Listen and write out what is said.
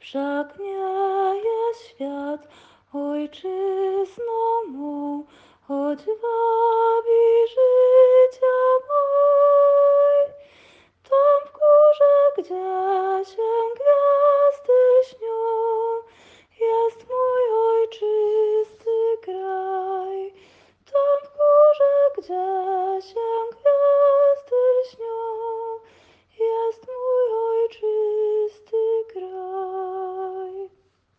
wszak nie jest świat ojczyzną mą, choć was.